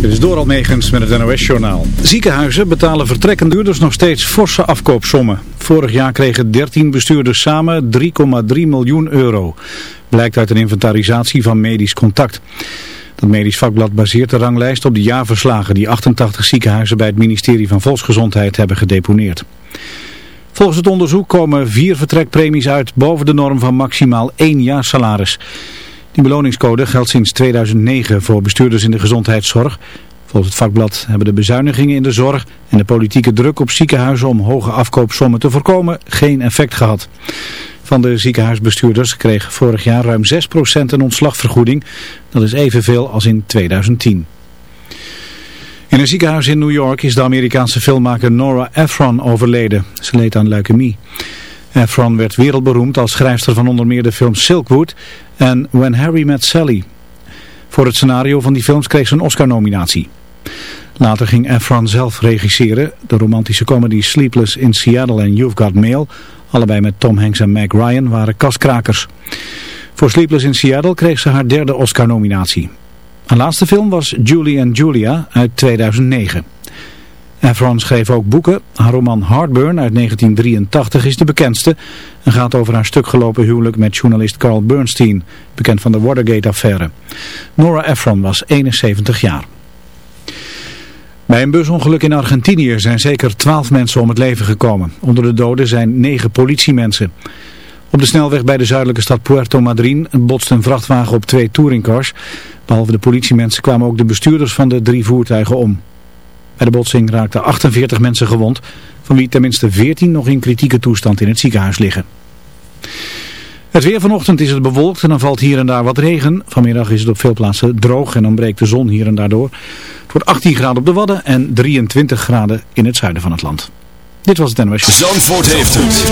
Dit is Doral Megens met het NOS-journaal. Ziekenhuizen betalen vertrekkende huurders nog steeds forse afkoopsommen. Vorig jaar kregen 13 bestuurders samen 3,3 miljoen euro. Blijkt uit een inventarisatie van Medisch Contact. Dat medisch vakblad baseert de ranglijst op de jaarverslagen die 88 ziekenhuizen bij het ministerie van Volksgezondheid hebben gedeponeerd. Volgens het onderzoek komen vier vertrekpremies uit boven de norm van maximaal één jaar salaris. Die beloningscode geldt sinds 2009 voor bestuurders in de gezondheidszorg. Volgens het vakblad hebben de bezuinigingen in de zorg en de politieke druk op ziekenhuizen om hoge afkoopsommen te voorkomen geen effect gehad. Van de ziekenhuisbestuurders kreeg vorig jaar ruim 6% een ontslagvergoeding. Dat is evenveel als in 2010. In een ziekenhuis in New York is de Amerikaanse filmmaker Nora Ephron overleden. Ze leed aan leukemie. Efron werd wereldberoemd als schrijfster van onder meer de films Silkwood en When Harry Met Sally. Voor het scenario van die films kreeg ze een Oscar-nominatie. Later ging Efron zelf regisseren. De romantische comedy Sleepless in Seattle en You've Got Mail, allebei met Tom Hanks en Meg Ryan, waren kaskrakers. Voor Sleepless in Seattle kreeg ze haar derde Oscar-nominatie. Haar laatste film was Julie and Julia uit 2009. Efron schreef ook boeken. Haar roman Heartburn uit 1983 is de bekendste en gaat over haar stukgelopen huwelijk met journalist Carl Bernstein, bekend van de Watergate-affaire. Nora Ephron was 71 jaar. Bij een busongeluk in Argentinië zijn zeker 12 mensen om het leven gekomen. Onder de doden zijn 9 politiemensen. Op de snelweg bij de zuidelijke stad Puerto Madryn botst een vrachtwagen op twee touringcars. Behalve de politiemensen kwamen ook de bestuurders van de drie voertuigen om. Bij de botsing raakten 48 mensen gewond, van wie tenminste 14 nog in kritieke toestand in het ziekenhuis liggen. Het weer vanochtend is het bewolkt en dan valt hier en daar wat regen. Vanmiddag is het op veel plaatsen droog en dan breekt de zon hier en daar door. Het wordt 18 graden op de Wadden en 23 graden in het zuiden van het land. Dit was het NOS. Zandvoort heeft het.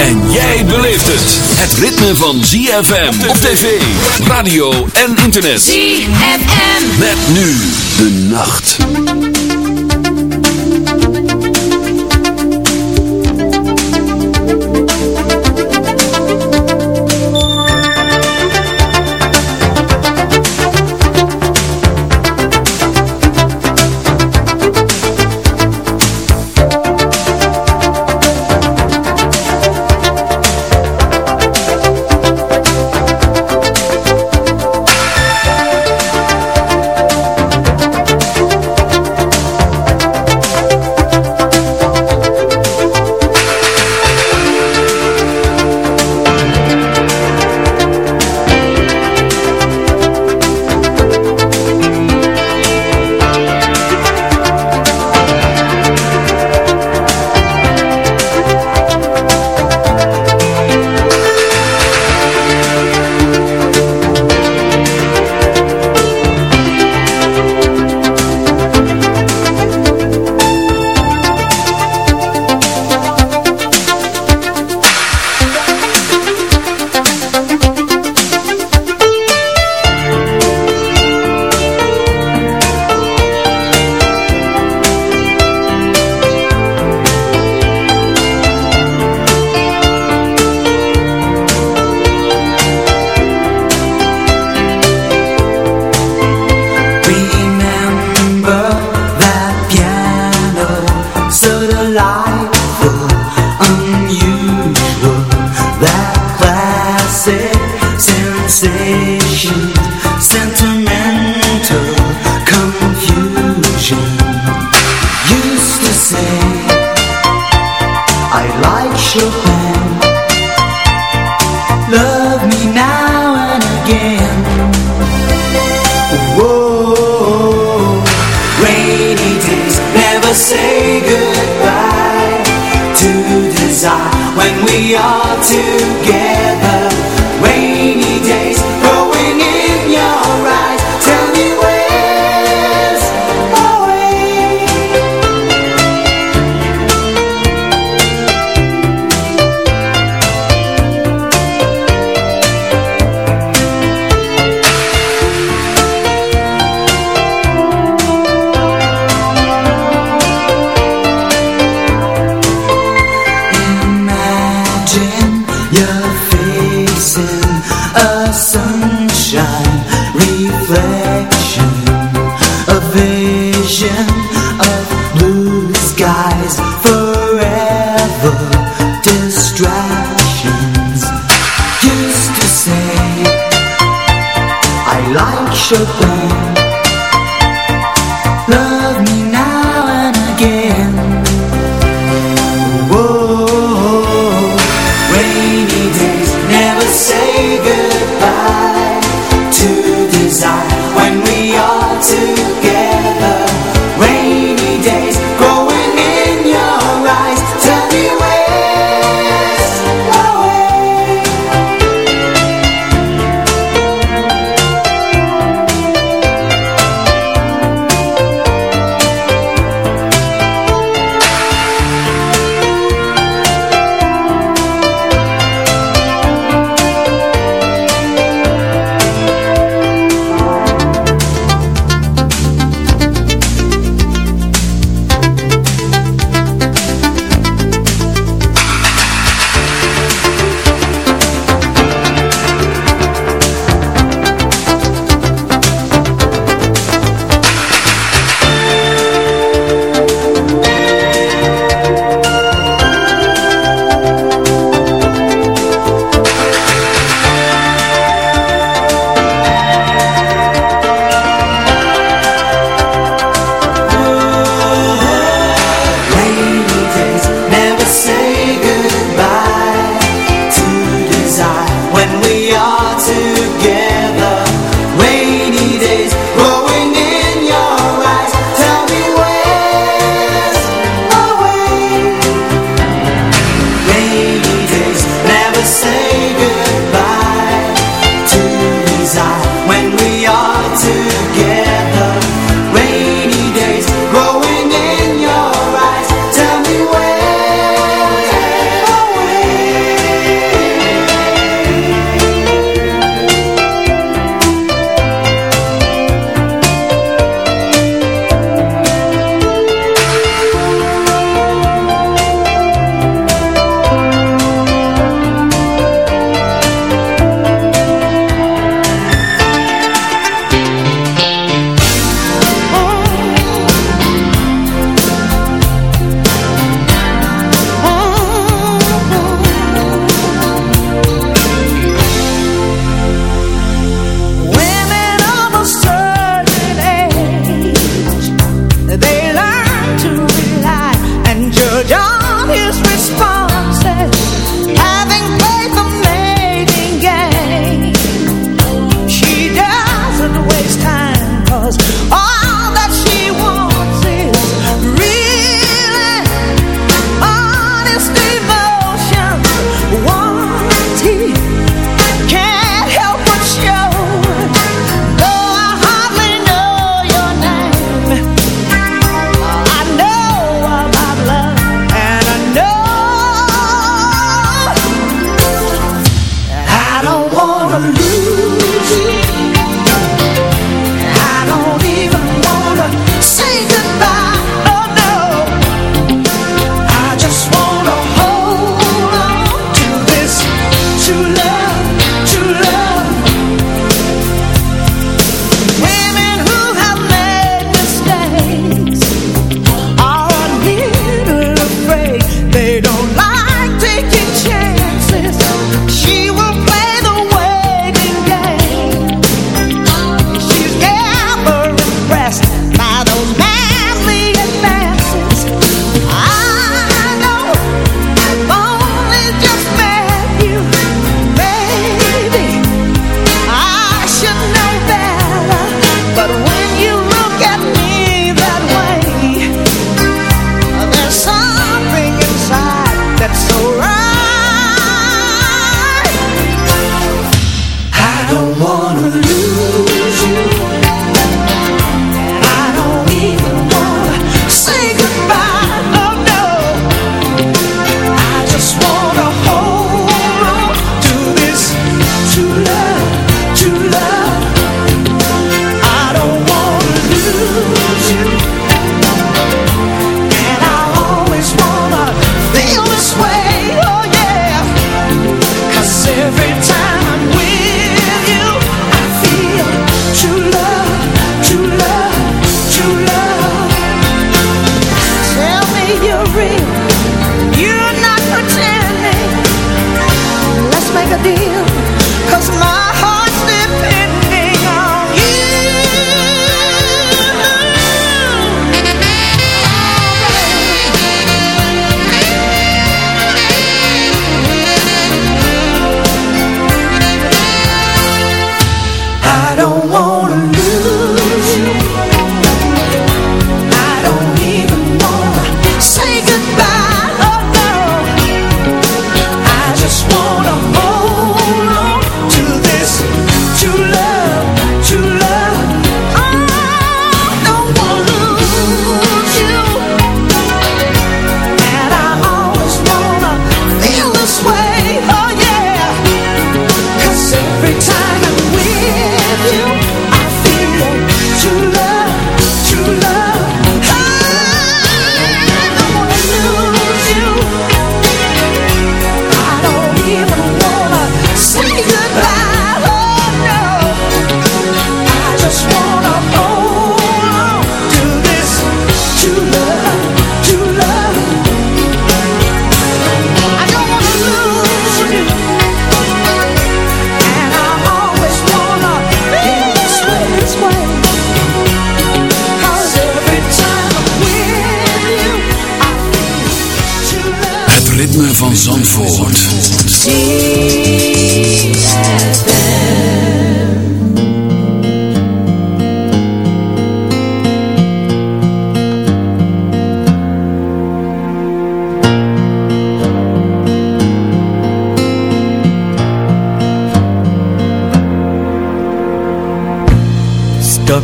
En jij beleeft het. Het ritme van ZFM op tv, radio en internet. ZFM. Met nu de nacht.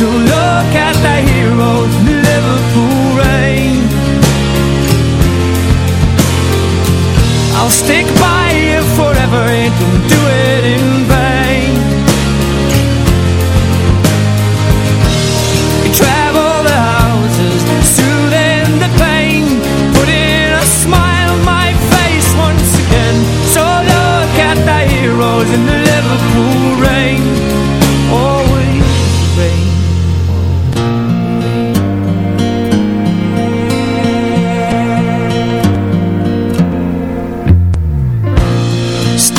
So look at the heroes Liverpool rain. I'll stick by you forever and do it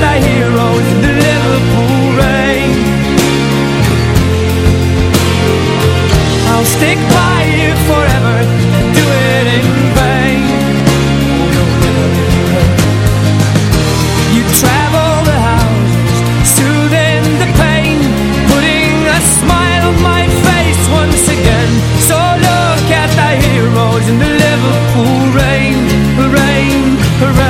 the heroes in the Liverpool rain. I'll stick by you forever Do it in vain. You travel the Soothing the pain Putting a smile on my face once again. So look at the heroes in the Liverpool rain Rain, rain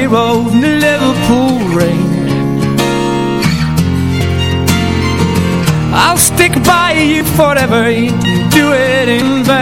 hero in the Liverpool rain. I'll stick by you forever do it in vain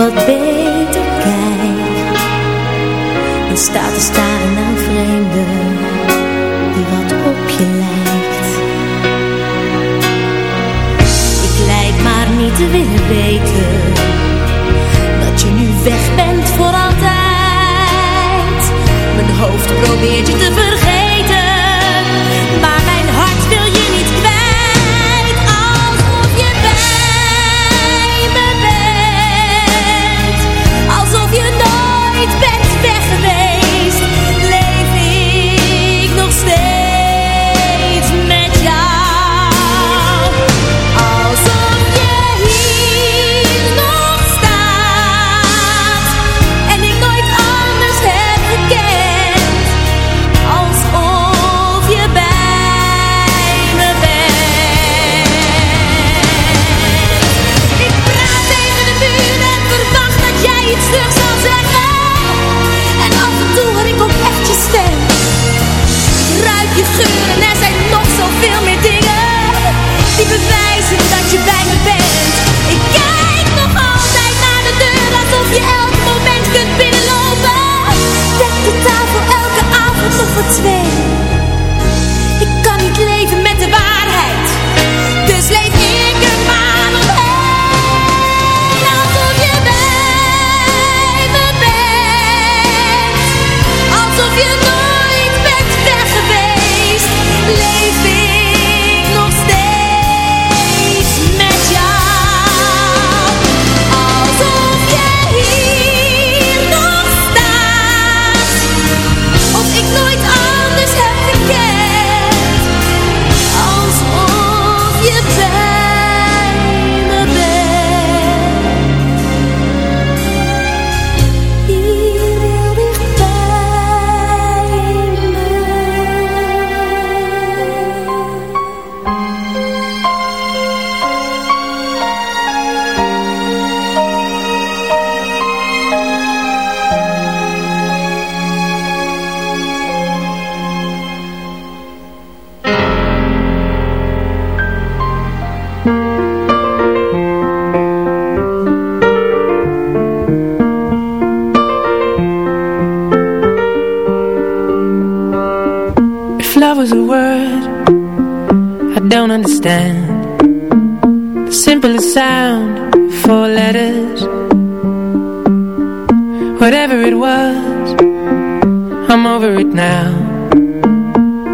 But ben scheuren. Er zijn nog zoveel meer dingen die bewijzen dat je bij me bent. Ik kijk nog altijd naar de deur alsof je elk moment kunt binnenlopen. Dek de tafel elke avond nog voor twee.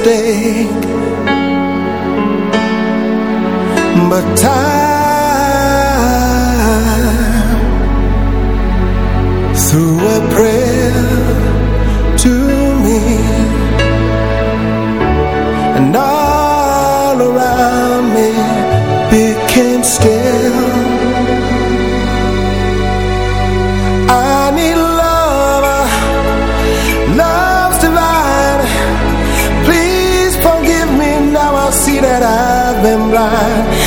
mistake. right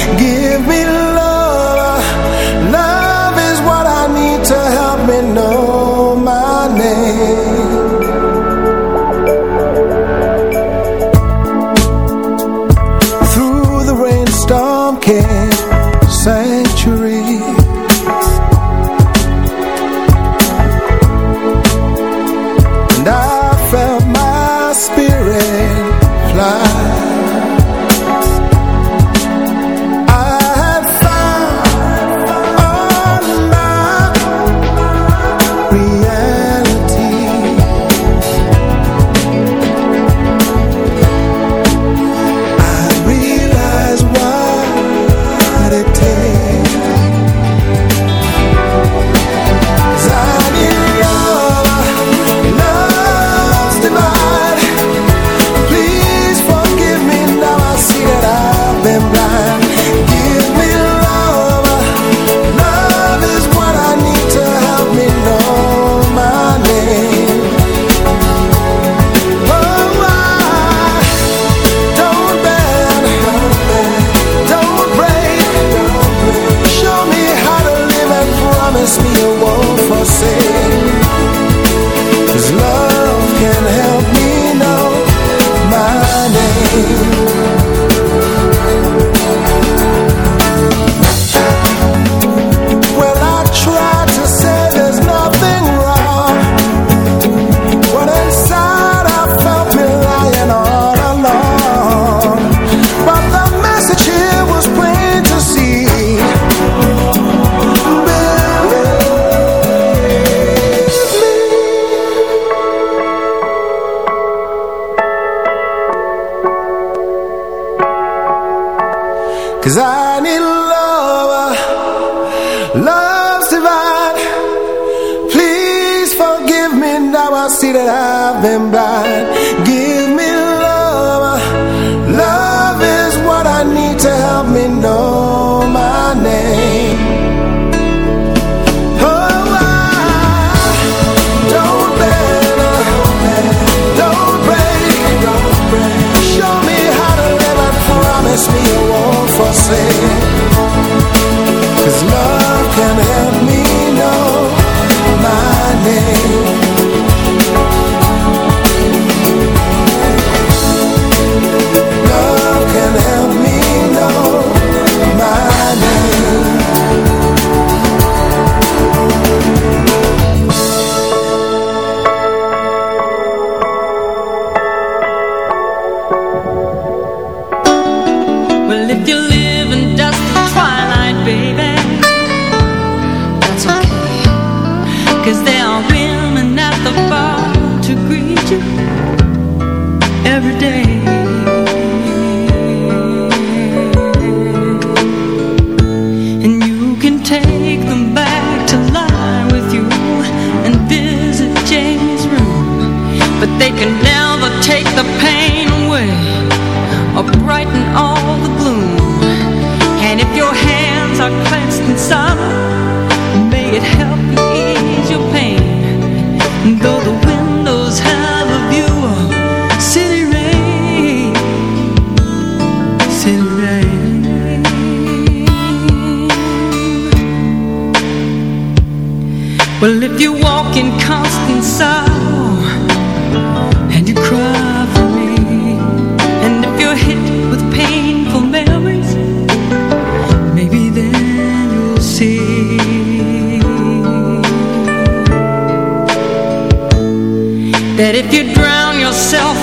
say sorrow, may it help ease your pain. Though the windows have a view of city rain, city rain. Well, if you walk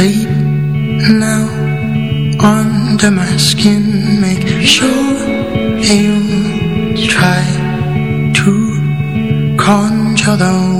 Sleep now under my skin. Make sure you try to conjure the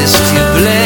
just to blame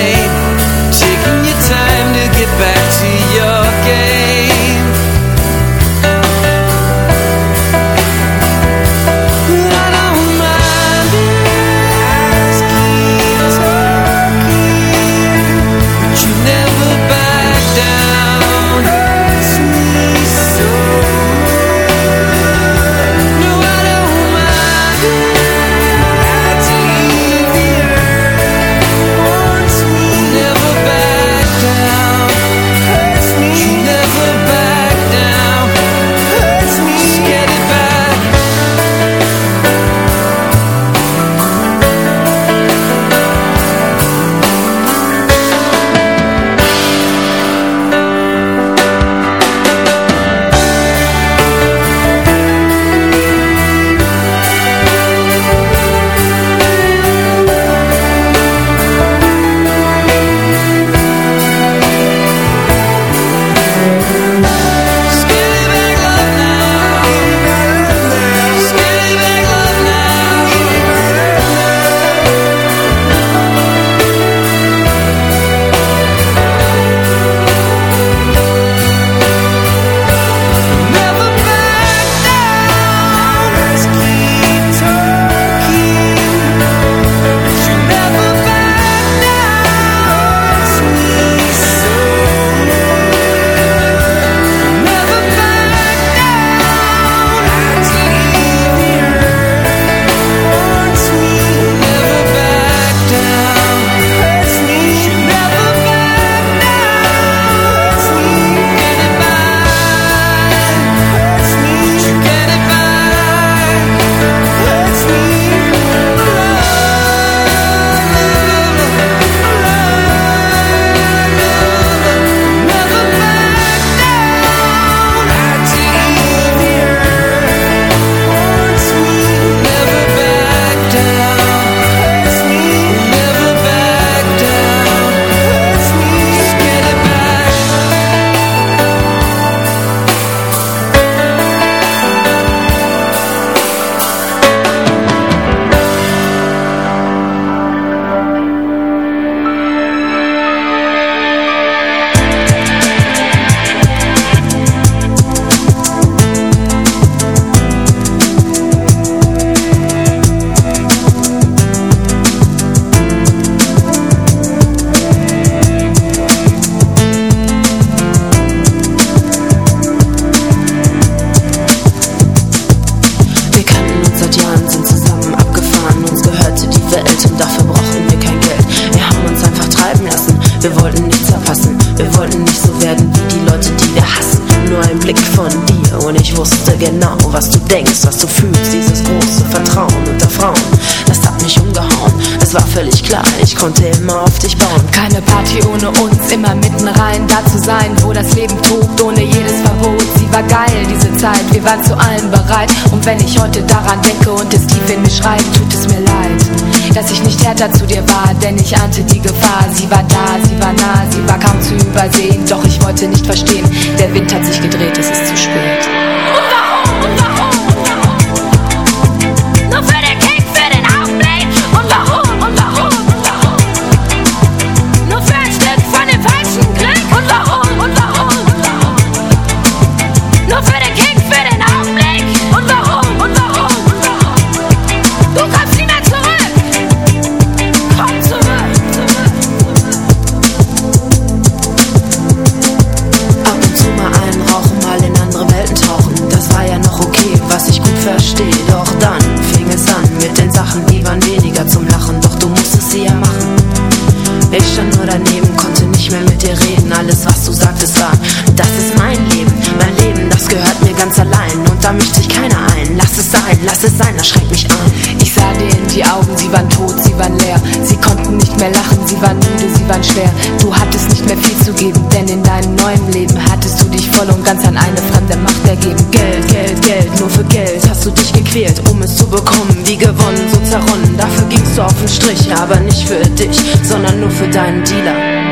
bekommen, wie gewonnen, so zerronnen. Dafür gingst du auf den Strich, aber nicht für dich, sondern nur für deinen Dealer.